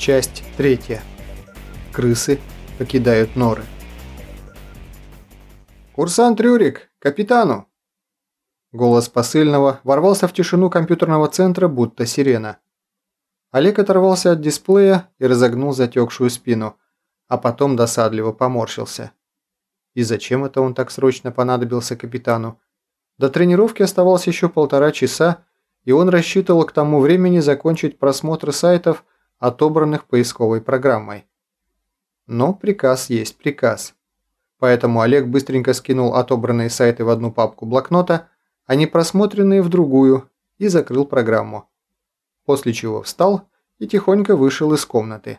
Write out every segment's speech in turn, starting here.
Часть третья. Крысы покидают норы. «Курсант Рюрик! Капитану!» Голос посыльного ворвался в тишину компьютерного центра, будто сирена. Олег оторвался от дисплея и разогнул затекшую спину, а потом досадливо поморщился. И зачем это он так срочно понадобился капитану? До тренировки оставалось еще полтора часа, и он рассчитывал к тому времени закончить просмотр сайтов, отобранных поисковой программой. Но приказ есть приказ. Поэтому Олег быстренько скинул отобранные сайты в одну папку блокнота, а не просмотренные в другую, и закрыл программу. После чего встал и тихонько вышел из комнаты.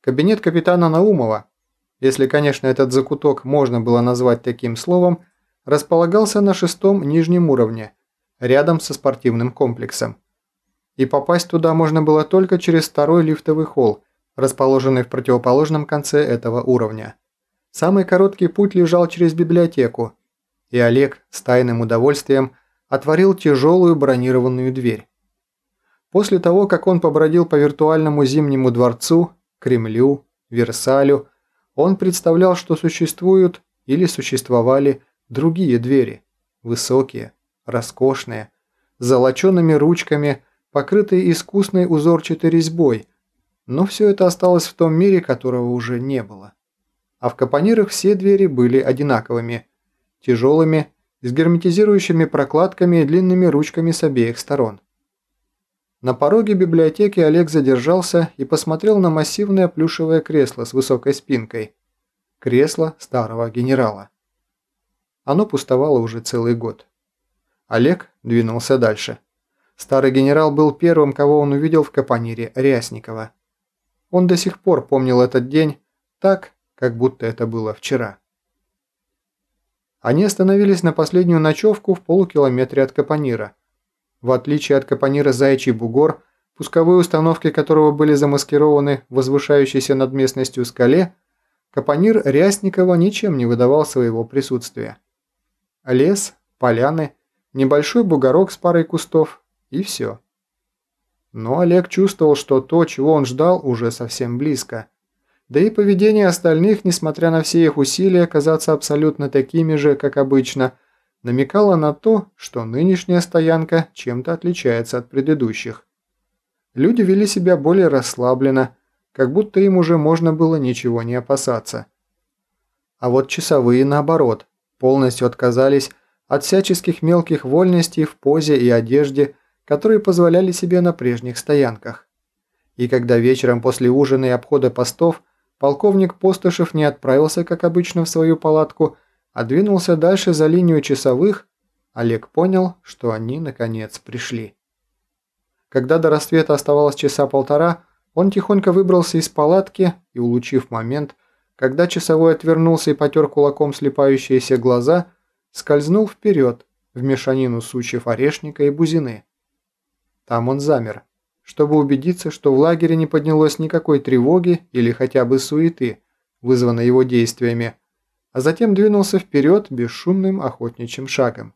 Кабинет капитана Наумова, если, конечно, этот закуток можно было назвать таким словом, располагался на шестом нижнем уровне, рядом со спортивным комплексом. И попасть туда можно было только через второй лифтовый холл, расположенный в противоположном конце этого уровня. Самый короткий путь лежал через библиотеку, и Олег с тайным удовольствием отворил тяжелую бронированную дверь. После того, как он побродил по виртуальному Зимнему дворцу, Кремлю, Версалю, он представлял, что существуют или существовали другие двери, высокие, роскошные, с золочеными ручками, покрытые искусной узорчатой резьбой, но все это осталось в том мире, которого уже не было. А в капонирах все двери были одинаковыми, тяжелыми, с герметизирующими прокладками и длинными ручками с обеих сторон. На пороге библиотеки Олег задержался и посмотрел на массивное плюшевое кресло с высокой спинкой. Кресло старого генерала. Оно пустовало уже целый год. Олег двинулся дальше. Старый генерал был первым, кого он увидел в капонире Рясникова. Он до сих пор помнил этот день так, как будто это было вчера. Они остановились на последнюю ночевку в полукилометре от Капонира. В отличие от Капонира Заячий бугор, пусковые установки которого были замаскированы возвышающейся над местностью скале, Капонир Рясникова ничем не выдавал своего присутствия. Лес, поляны, небольшой бугорок с парой кустов и все. Но Олег чувствовал, что то, чего он ждал, уже совсем близко. Да и поведение остальных, несмотря на все их усилия казаться абсолютно такими же, как обычно, намекало на то, что нынешняя стоянка чем-то отличается от предыдущих. Люди вели себя более расслабленно, как будто им уже можно было ничего не опасаться. А вот часовые наоборот – полностью отказались от всяческих мелких вольностей в позе и одежде, которые позволяли себе на прежних стоянках. И когда вечером после ужина и обхода постов полковник Постышев не отправился, как обычно, в свою палатку, а двинулся дальше за линию часовых, Олег понял, что они, наконец, пришли. Когда до рассвета оставалось часа полтора, он тихонько выбрался из палатки и, улучив момент, когда часовой отвернулся и потер кулаком слепающиеся глаза, скользнул вперед в мешанину сучьев орешника и бузины. Там он замер, чтобы убедиться, что в лагере не поднялось никакой тревоги или хотя бы суеты, вызванной его действиями, а затем двинулся вперед бесшумным охотничьим шагом.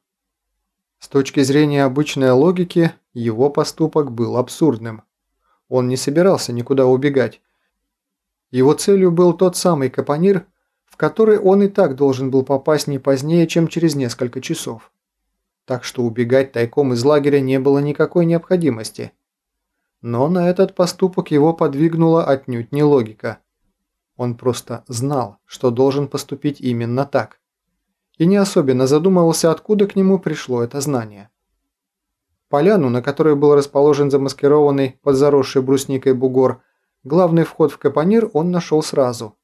С точки зрения обычной логики, его поступок был абсурдным. Он не собирался никуда убегать, его целью был тот самый капонир, в который он и так должен был попасть не позднее, чем через несколько часов. Так что убегать тайком из лагеря не было никакой необходимости. Но на этот поступок его подвигнула отнюдь не логика. Он просто знал, что должен поступить именно так. И не особенно задумывался, откуда к нему пришло это знание. Поляну, на которой был расположен замаскированный под заросшей брусникой бугор, Главный вход в капонир он нашел сразу.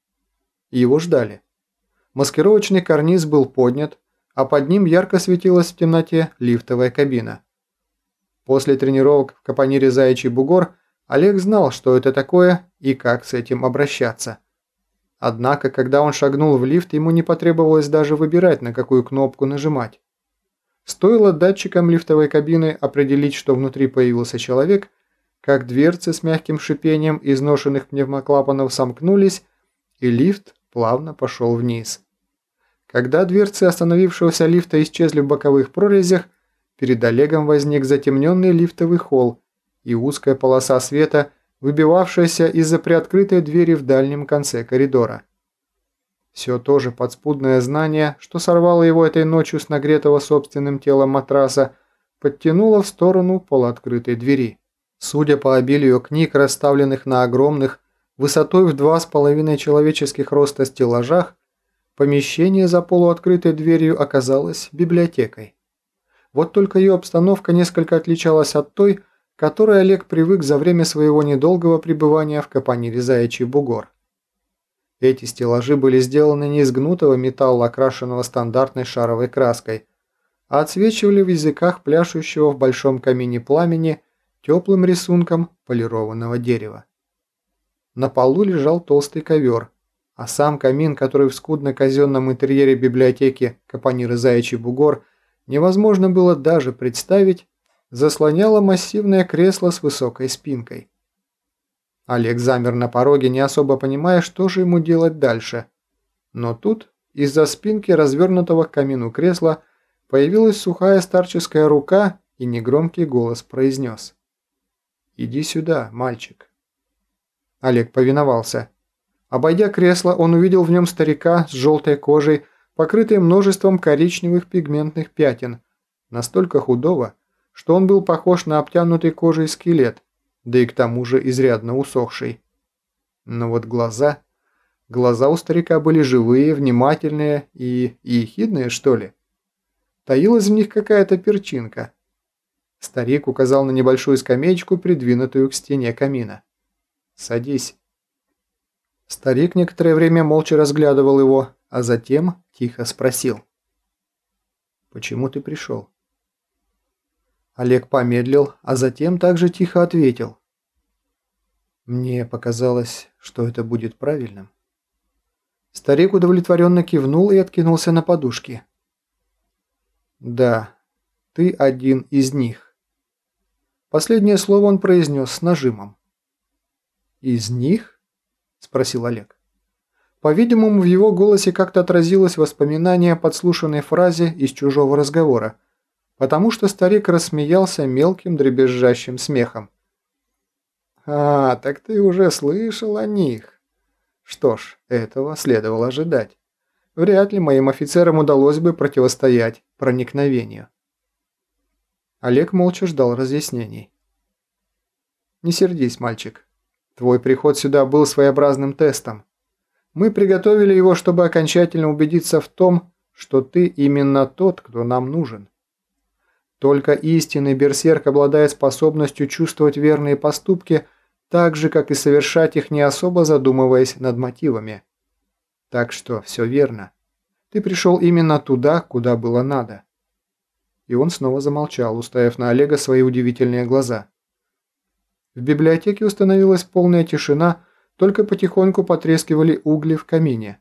Его ждали. Маскировочный карниз был поднят, а под ним ярко светилась в темноте лифтовая кабина. После тренировок в капонире «Заячий бугор» Олег знал, что это такое и как с этим обращаться. Однако, когда он шагнул в лифт, ему не потребовалось даже выбирать, на какую кнопку нажимать. Стоило датчикам лифтовой кабины определить, что внутри появился человек, как дверцы с мягким шипением изношенных пневмоклапанов сомкнулись, и лифт плавно пошел вниз. Когда дверцы остановившегося лифта исчезли в боковых прорезях, перед Олегом возник затемненный лифтовый холл, и узкая полоса света выбивавшаяся из-за приоткрытой двери в дальнем конце коридора. Все то же подспудное знание, что сорвало его этой ночью с нагретого собственным телом матраса, подтянуло в сторону полуоткрытой двери. Судя по обилию книг, расставленных на огромных, высотой в два с половиной человеческих роста стеллажах, помещение за полуоткрытой дверью оказалось библиотекой. Вот только ее обстановка несколько отличалась от той, которой Олег привык за время своего недолгого пребывания в Капонире Заячий бугор. Эти стеллажи были сделаны не из гнутого металла, окрашенного стандартной шаровой краской, а отсвечивали в языках пляшущего в большом камине пламени теплым рисунком полированного дерева. На полу лежал толстый ковер, а сам камин, который в скудно-казенном интерьере библиотеки Капонира Заячий бугор невозможно было даже представить, заслоняло массивное кресло с высокой спинкой. Олег замер на пороге, не особо понимая, что же ему делать дальше. Но тут, из-за спинки развернутого к камину кресла, появилась сухая старческая рука и негромкий голос произнес. «Иди сюда, мальчик». Олег повиновался. Обойдя кресло, он увидел в нем старика с желтой кожей, покрытой множеством коричневых пигментных пятен, настолько худого, что он был похож на обтянутый кожей скелет, да и к тому же изрядно усохший. Но вот глаза... Глаза у старика были живые, внимательные и... и ехидные, что ли. Таилась в них какая-то перчинка. Старик указал на небольшую скамеечку, придвинутую к стене камина. «Садись». Старик некоторое время молча разглядывал его, а затем тихо спросил. «Почему ты пришел?» Олег помедлил, а затем также тихо ответил. Мне показалось, что это будет правильным. Старик удовлетворенно кивнул и откинулся на подушки. «Да, ты один из них». Последнее слово он произнес с нажимом. «Из них?» – спросил Олег. По-видимому, в его голосе как-то отразилось воспоминание о подслушанной фразе из чужого разговора – потому что старик рассмеялся мелким дребезжащим смехом. «А, так ты уже слышал о них?» Что ж, этого следовало ожидать. Вряд ли моим офицерам удалось бы противостоять проникновению. Олег молча ждал разъяснений. «Не сердись, мальчик. Твой приход сюда был своеобразным тестом. Мы приготовили его, чтобы окончательно убедиться в том, что ты именно тот, кто нам нужен. Только истинный берсерк обладает способностью чувствовать верные поступки так же, как и совершать их не особо задумываясь над мотивами. Так что все верно. Ты пришел именно туда, куда было надо. И он снова замолчал, уставив на Олега свои удивительные глаза. В библиотеке установилась полная тишина, только потихоньку потрескивали угли в камине.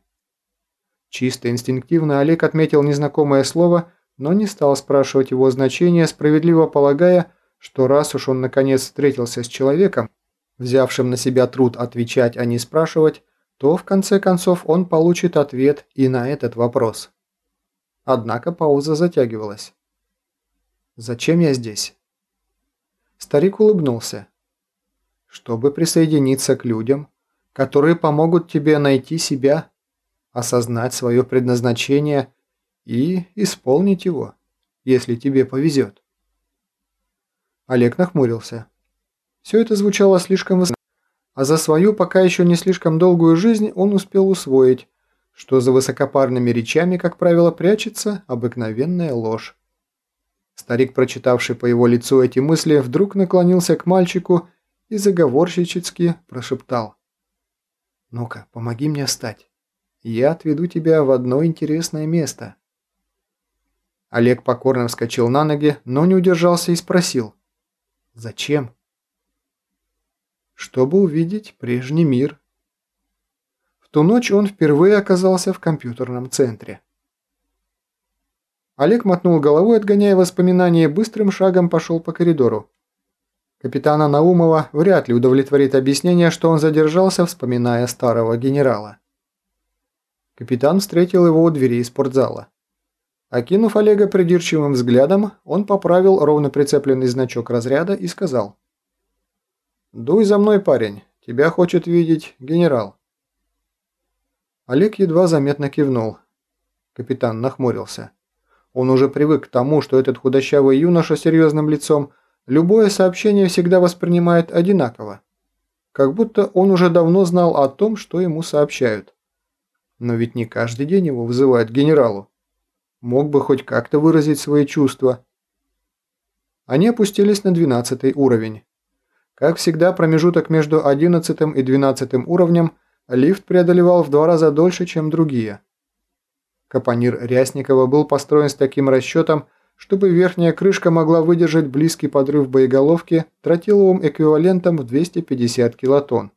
Чисто инстинктивно Олег отметил незнакомое слово но не стал спрашивать его значения, справедливо полагая, что раз уж он наконец встретился с человеком, взявшим на себя труд отвечать, а не спрашивать, то в конце концов он получит ответ и на этот вопрос. Однако пауза затягивалась. «Зачем я здесь?» Старик улыбнулся. «Чтобы присоединиться к людям, которые помогут тебе найти себя, осознать свое предназначение и исполнить его, если тебе повезет. Олег нахмурился. Все это звучало слишком высоко, а за свою пока еще не слишком долгую жизнь он успел усвоить, что за высокопарными речами, как правило, прячется обыкновенная ложь. Старик, прочитавший по его лицу эти мысли, вдруг наклонился к мальчику и заговорщически прошептал. «Ну-ка, помоги мне встать. Я отведу тебя в одно интересное место». Олег покорно вскочил на ноги, но не удержался и спросил. «Зачем?» «Чтобы увидеть прежний мир». В ту ночь он впервые оказался в компьютерном центре. Олег мотнул головой, отгоняя воспоминания, и быстрым шагом пошел по коридору. Капитана Наумова вряд ли удовлетворит объяснение, что он задержался, вспоминая старого генерала. Капитан встретил его у двери спортзала. Окинув Олега придирчивым взглядом, он поправил ровно прицепленный значок разряда и сказал. «Дуй за мной, парень. тебя хочет видеть генерал». Олег едва заметно кивнул. Капитан нахмурился. Он уже привык к тому, что этот худощавый юноша с серьезным лицом любое сообщение всегда воспринимает одинаково. Как будто он уже давно знал о том, что ему сообщают. Но ведь не каждый день его вызывают генералу. Мог бы хоть как-то выразить свои чувства. Они опустились на 12 уровень. Как всегда, промежуток между 11 и 12 уровнем лифт преодолевал в два раза дольше, чем другие. Капонир Рясникова был построен с таким расчетом, чтобы верхняя крышка могла выдержать близкий подрыв боеголовки тротиловым эквивалентом в 250 килотонн.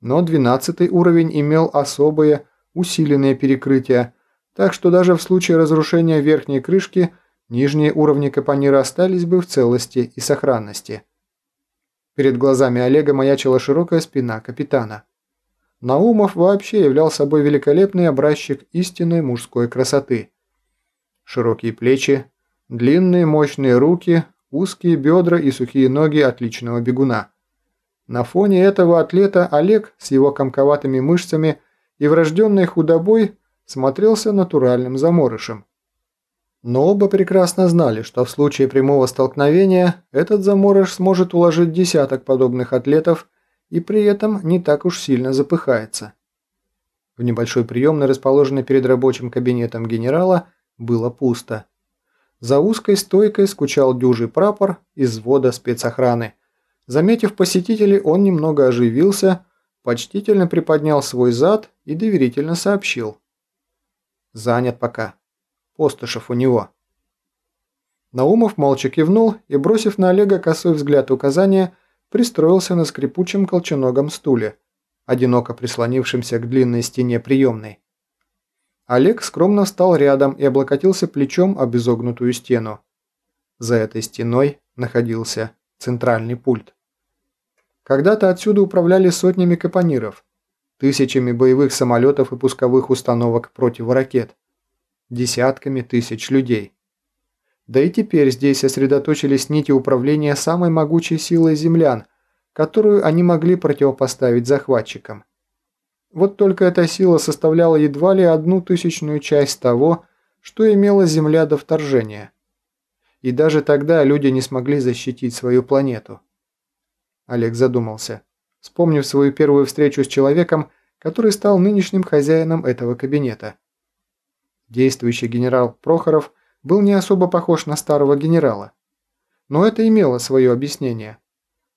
Но 12 уровень имел особые, усиленные перекрытия, так что даже в случае разрушения верхней крышки нижние уровни капонира остались бы в целости и сохранности. Перед глазами Олега маячила широкая спина капитана. Наумов вообще являл собой великолепный образчик истинной мужской красоты. Широкие плечи, длинные мощные руки, узкие бедра и сухие ноги отличного бегуна. На фоне этого атлета Олег с его комковатыми мышцами и врожденной худобой смотрелся натуральным заморышем. Но оба прекрасно знали, что в случае прямого столкновения этот заморыш сможет уложить десяток подобных атлетов и при этом не так уж сильно запыхается. В небольшой приемной, расположенной перед рабочим кабинетом генерала, было пусто. За узкой стойкой скучал дюжий прапор из взвода спецохраны. Заметив посетителей, он немного оживился, почтительно приподнял свой зад и доверительно сообщил. «Занят пока». Постышев у него. Наумов молча кивнул и, бросив на Олега косой взгляд указания, пристроился на скрипучем колченогом стуле, одиноко прислонившемся к длинной стене приемной. Олег скромно встал рядом и облокотился плечом об изогнутую стену. За этой стеной находился центральный пульт. Когда-то отсюда управляли сотнями капониров, тысячами боевых самолетов и пусковых установок противоракет десятками тысяч людей. Да и теперь здесь сосредоточились нити управления самой могучей силой землян, которую они могли противопоставить захватчикам. Вот только эта сила составляла едва ли одну тысячную часть того, что имела Земля до вторжения. И даже тогда люди не смогли защитить свою планету. Олег задумался, вспомнив свою первую встречу с человеком, который стал нынешним хозяином этого кабинета. Действующий генерал Прохоров был не особо похож на старого генерала. Но это имело свое объяснение.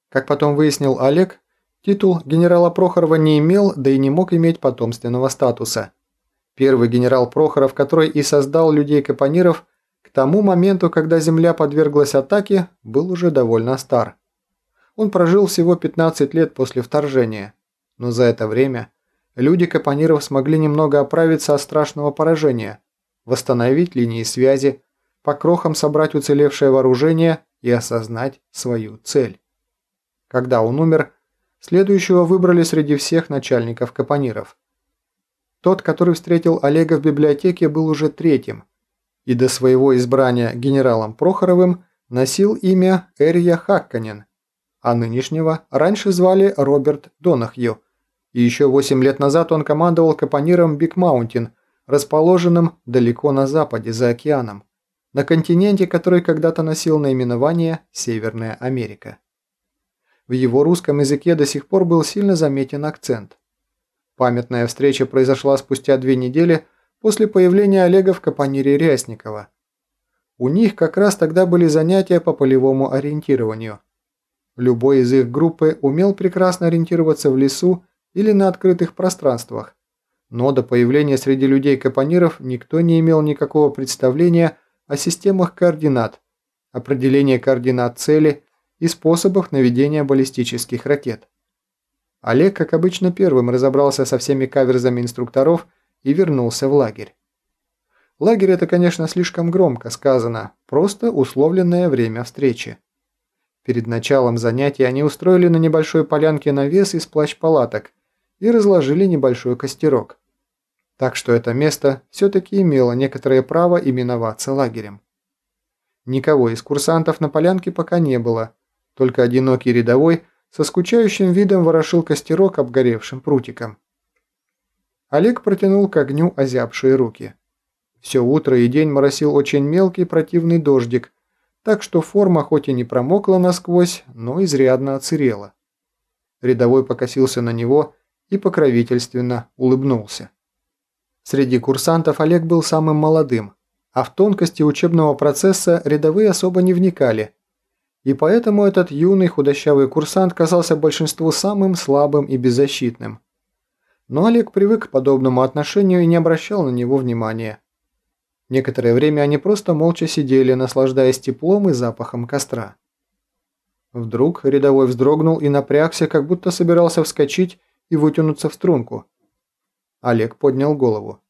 Как потом выяснил Олег, титул генерала Прохорова не имел, да и не мог иметь потомственного статуса. Первый генерал Прохоров, который и создал людей-капониров, к тому моменту, когда Земля подверглась атаке, был уже довольно стар. Он прожил всего 15 лет после вторжения, но за это время люди Капониров смогли немного оправиться от страшного поражения, восстановить линии связи, по крохам собрать уцелевшее вооружение и осознать свою цель. Когда он умер, следующего выбрали среди всех начальников Капониров. Тот, который встретил Олега в библиотеке, был уже третьим, и до своего избрания генералом Прохоровым носил имя Эрия Хакканен, а нынешнего раньше звали Роберт Донахью, и еще 8 лет назад он командовал Капониром Биг Маунтин – расположенном далеко на западе, за океаном, на континенте, который когда-то носил наименование Северная Америка. В его русском языке до сих пор был сильно заметен акцент. Памятная встреча произошла спустя две недели после появления Олега в Капонире Рясникова. У них как раз тогда были занятия по полевому ориентированию. Любой из их группы умел прекрасно ориентироваться в лесу или на открытых пространствах, но до появления среди людей-капониров никто не имел никакого представления о системах координат, определении координат цели и способах наведения баллистических ракет. Олег, как обычно, первым разобрался со всеми каверзами инструкторов и вернулся в лагерь. Лагерь это, конечно, слишком громко сказано, просто условленное время встречи. Перед началом занятий они устроили на небольшой полянке навес из плащ-палаток и разложили небольшой костерок. Так что это место все-таки имело некоторое право именоваться лагерем. Никого из курсантов на полянке пока не было, только одинокий рядовой со скучающим видом ворошил костерок обгоревшим прутиком. Олег протянул к огню озябшие руки. Все утро и день моросил очень мелкий противный дождик, так что форма хоть и не промокла насквозь, но изрядно оцерела. Рядовой покосился на него и покровительственно улыбнулся. Среди курсантов Олег был самым молодым, а в тонкости учебного процесса рядовые особо не вникали, и поэтому этот юный худощавый курсант казался большинству самым слабым и беззащитным. Но Олег привык к подобному отношению и не обращал на него внимания. Некоторое время они просто молча сидели, наслаждаясь теплом и запахом костра. Вдруг рядовой вздрогнул и напрягся, как будто собирался вскочить и вытянуться в струнку. Олег поднял голову.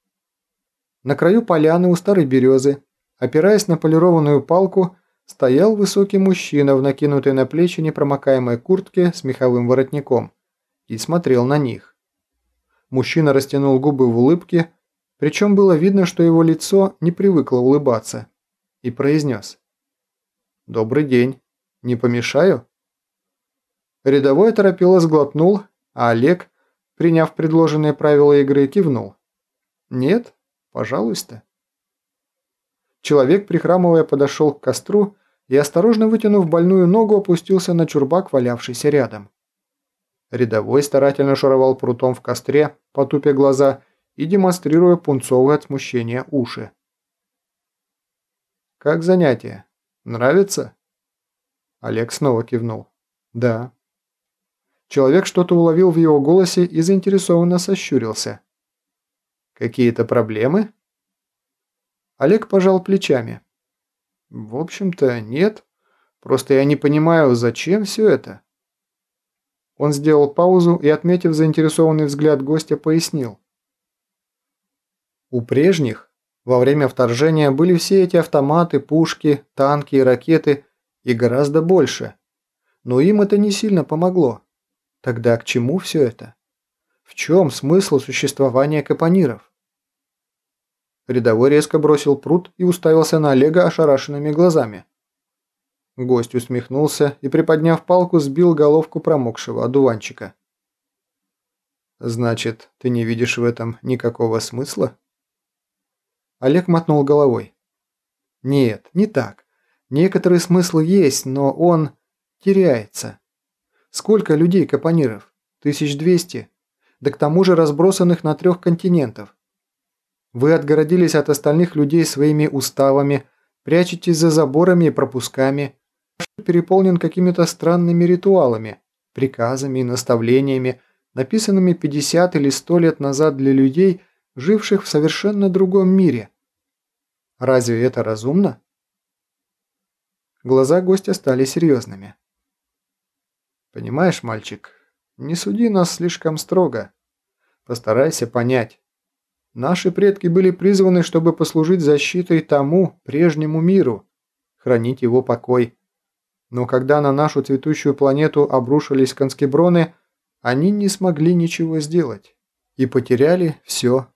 На краю поляны у старой березы, опираясь на полированную палку, стоял высокий мужчина в накинутой на плечи непромокаемой куртке с меховым воротником и смотрел на них. Мужчина растянул губы в улыбке, причем было видно, что его лицо не привыкло улыбаться, и произнес. «Добрый день. Не помешаю?» Рядовой торопило сглотнул, а Олег, приняв предложенные правила игры, кивнул. «Нет, пожалуйста». Человек, прихрамывая, подошел к костру и, осторожно вытянув больную ногу, опустился на чурбак, валявшийся рядом. Рядовой старательно шаровал прутом в костре, потупя глаза и демонстрируя пунцовые от смущения уши. «Как занятие? Нравится?» Олег снова кивнул. «Да». Человек что-то уловил в его голосе и заинтересованно сощурился. «Какие-то проблемы?» Олег пожал плечами. «В общем-то, нет. Просто я не понимаю, зачем все это?» Он сделал паузу и, отметив заинтересованный взгляд гостя, пояснил. У прежних во время вторжения были все эти автоматы, пушки, танки и ракеты, и гораздо больше. Но им это не сильно помогло. Тогда к чему все это? В чем смысл существования капониров? Рядовой резко бросил пруд и уставился на Олега ошарашенными глазами. Гость усмехнулся и, приподняв палку, сбил головку промокшего одуванчика. «Значит, ты не видишь в этом никакого смысла?» Олег мотнул головой. «Нет, не так. Некоторый смысл есть, но он теряется. Сколько людей-капониров? 1200. Да к тому же разбросанных на трех континентов. Вы отгородились от остальных людей своими уставами, прячетесь за заборами и пропусками, переполнен какими-то странными ритуалами, приказами и наставлениями, написанными 50 или 100 лет назад для людей, живших в совершенно другом мире. Разве это разумно? Глаза гостя стали серьезными. Понимаешь, мальчик, не суди нас слишком строго. Постарайся понять. Наши предки были призваны, чтобы послужить защитой тому, прежнему миру, хранить его покой. Но когда на нашу цветущую планету обрушились конскеброны, они не смогли ничего сделать. И потеряли все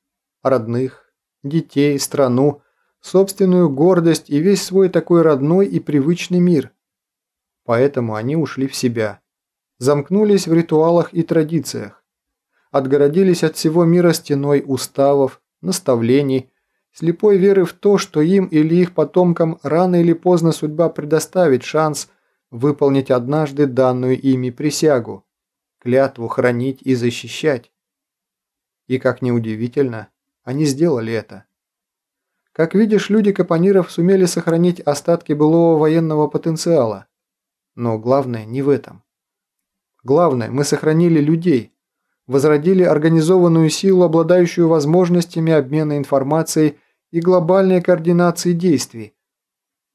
родных, детей, страну, собственную гордость и весь свой такой родной и привычный мир. Поэтому они ушли в себя, замкнулись в ритуалах и традициях, отгородились от всего мира стеной уставов, наставлений, слепой веры в то, что им или их потомкам рано или поздно судьба предоставит шанс выполнить однажды данную ими присягу, клятву хранить и защищать. И как неудивительно, они сделали это. Как видишь, люди Капониров сумели сохранить остатки былого военного потенциала. Но главное не в этом. Главное, мы сохранили людей, возродили организованную силу, обладающую возможностями обмена информацией и глобальной координации действий,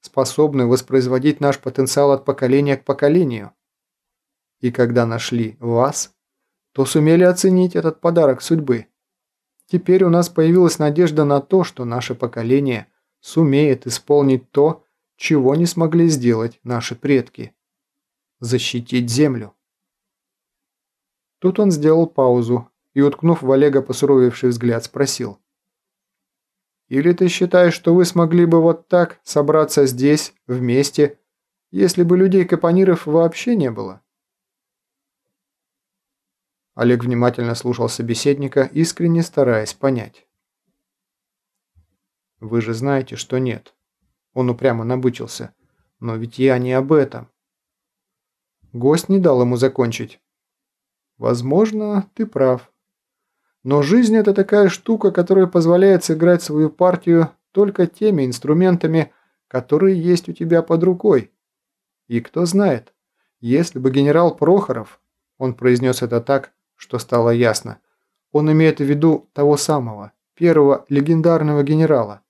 способную воспроизводить наш потенциал от поколения к поколению. И когда нашли вас, то сумели оценить этот подарок судьбы – Теперь у нас появилась надежда на то, что наше поколение сумеет исполнить то, чего не смогли сделать наши предки. Защитить землю. Тут он сделал паузу и, уткнув в Олега посуровевший взгляд, спросил. «Или ты считаешь, что вы смогли бы вот так собраться здесь, вместе, если бы людей-капониров вообще не было?» Олег внимательно слушал собеседника, искренне стараясь понять. «Вы же знаете, что нет». Он упрямо набычился. «Но ведь я не об этом». Гость не дал ему закончить. «Возможно, ты прав. Но жизнь – это такая штука, которая позволяет сыграть свою партию только теми инструментами, которые есть у тебя под рукой. И кто знает, если бы генерал Прохоров, он произнес это так, что стало ясно, он имеет в виду того самого, первого легендарного генерала,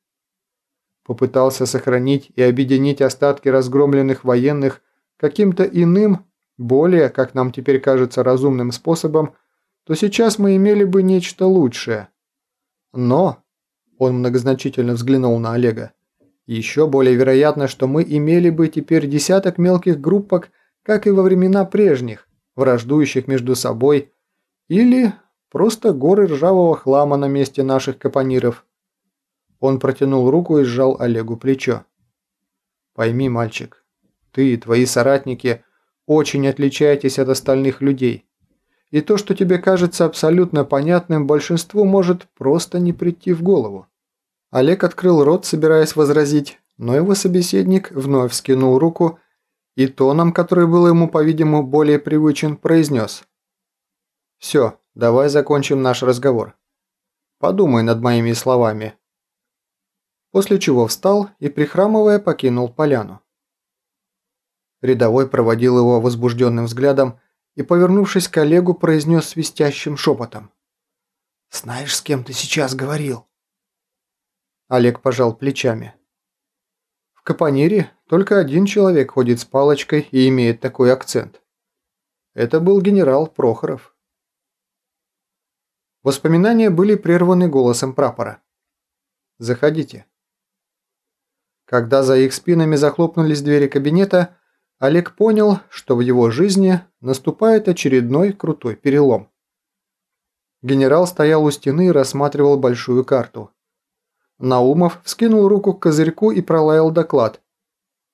попытался сохранить и объединить остатки разгромленных военных каким-то иным, более, как нам теперь кажется, разумным способом, то сейчас мы имели бы нечто лучшее. Но, он многозначительно взглянул на Олега, еще более вероятно, что мы имели бы теперь десяток мелких группок, как и во времена прежних, враждующих между собой, или просто горы ржавого хлама на месте наших капониров. Он протянул руку и сжал Олегу плечо. «Пойми, мальчик, ты и твои соратники очень отличаетесь от остальных людей. И то, что тебе кажется абсолютно понятным, большинству может просто не прийти в голову». Олег открыл рот, собираясь возразить, но его собеседник вновь скинул руку и тоном, который был ему, по-видимому, более привычен, произнес. «Все, давай закончим наш разговор. Подумай над моими словами, после чего встал и, прихрамывая, покинул поляну. Рядовой проводил его возбужденным взглядом и, повернувшись к коллегу, произнес свистящим шепотом. «Знаешь, с кем ты сейчас говорил?» Олег пожал плечами. В Капонире только один человек ходит с палочкой и имеет такой акцент. Это был генерал Прохоров. Воспоминания были прерваны голосом прапора. «Заходите». Когда за их спинами захлопнулись двери кабинета, Олег понял, что в его жизни наступает очередной крутой перелом. Генерал стоял у стены и рассматривал большую карту. Наумов вскинул руку к козырьку и пролаял доклад.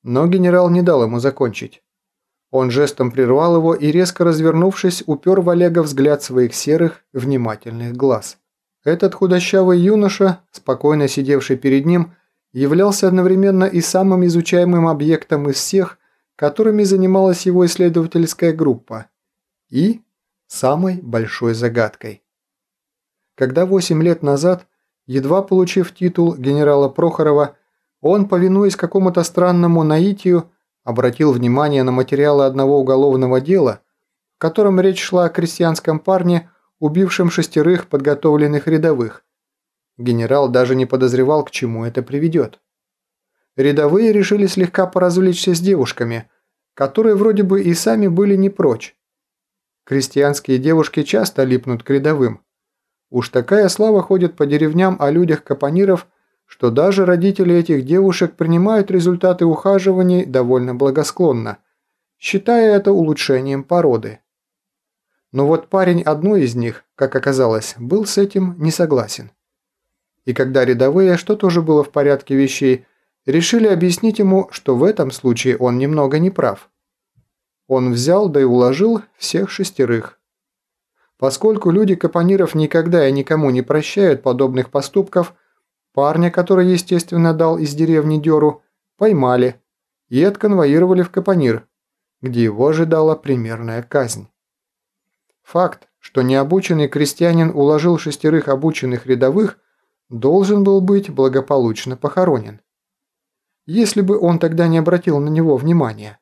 Но генерал не дал ему закончить. Он жестом прервал его и, резко развернувшись, упер в Олега взгляд своих серых, внимательных глаз. Этот худощавый юноша, спокойно сидевший перед ним, являлся одновременно и самым изучаемым объектом из всех, которыми занималась его исследовательская группа, и самой большой загадкой. Когда 8 лет назад, едва получив титул генерала Прохорова, он, повинуясь какому-то странному наитию, обратил внимание на материалы одного уголовного дела, в котором речь шла о крестьянском парне, убившем шестерых подготовленных рядовых, Генерал даже не подозревал, к чему это приведет. Рядовые решили слегка поразвлечься с девушками, которые вроде бы и сами были не прочь. Крестьянские девушки часто липнут к рядовым. Уж такая слава ходит по деревням о людях капониров, что даже родители этих девушек принимают результаты ухаживаний довольно благосклонно, считая это улучшением породы. Но вот парень одной из них, как оказалось, был с этим не согласен и когда рядовые, что тоже было в порядке вещей, решили объяснить ему, что в этом случае он немного не прав. Он взял да и уложил всех шестерых. Поскольку люди Капониров никогда и никому не прощают подобных поступков, парня, который, естественно, дал из деревни Деру, поймали и отконвоировали в Капонир, где его ожидала примерная казнь. Факт, что необученный крестьянин уложил шестерых обученных рядовых – должен был быть благополучно похоронен. Если бы он тогда не обратил на него внимания.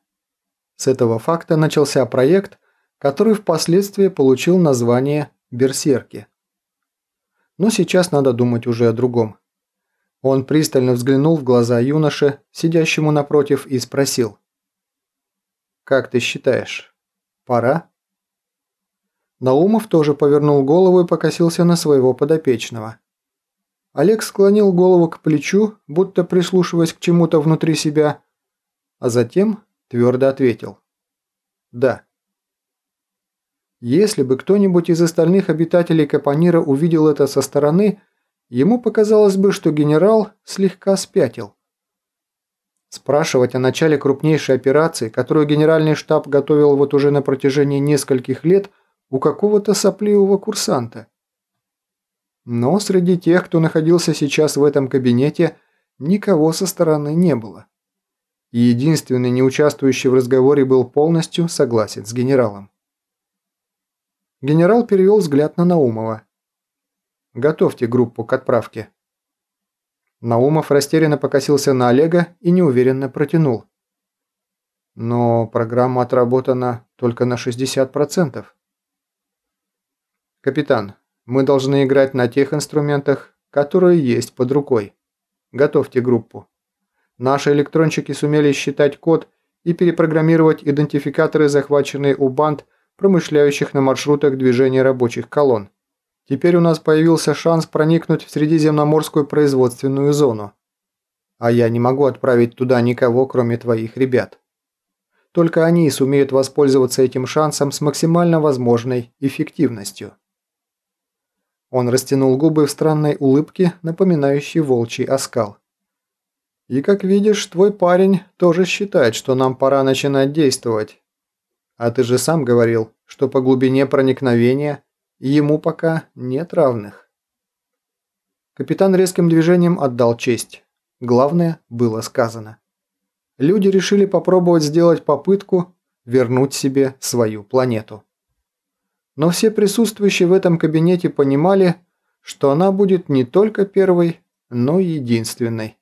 С этого факта начался проект, который впоследствии получил название «Берсерки». Но сейчас надо думать уже о другом. Он пристально взглянул в глаза юноше, сидящему напротив, и спросил. «Как ты считаешь, пора?» Наумов тоже повернул голову и покосился на своего подопечного. Олег склонил голову к плечу, будто прислушиваясь к чему-то внутри себя, а затем твердо ответил. «Да». Если бы кто-нибудь из остальных обитателей Капонира увидел это со стороны, ему показалось бы, что генерал слегка спятил. Спрашивать о начале крупнейшей операции, которую генеральный штаб готовил вот уже на протяжении нескольких лет, у какого-то сопливого курсанта. Но среди тех, кто находился сейчас в этом кабинете, никого со стороны не было. Единственный, не участвующий в разговоре, был полностью согласен с генералом. Генерал перевел взгляд на Наумова. «Готовьте группу к отправке». Наумов растерянно покосился на Олега и неуверенно протянул. «Но программа отработана только на 60%. «Капитан, мы должны играть на тех инструментах, которые есть под рукой. Готовьте группу. Наши электрончики сумели считать код и перепрограммировать идентификаторы, захваченные у банд, промышляющих на маршрутах движения рабочих колонн. Теперь у нас появился шанс проникнуть в Средиземноморскую производственную зону. А я не могу отправить туда никого, кроме твоих ребят. Только они сумеют воспользоваться этим шансом с максимально возможной эффективностью. Он растянул губы в странной улыбке, напоминающей волчий оскал. «И как видишь, твой парень тоже считает, что нам пора начинать действовать. А ты же сам говорил, что по глубине проникновения ему пока нет равных». Капитан резким движением отдал честь. Главное было сказано. Люди решили попробовать сделать попытку вернуть себе свою планету но все присутствующие в этом кабинете понимали, что она будет не только первой, но и единственной.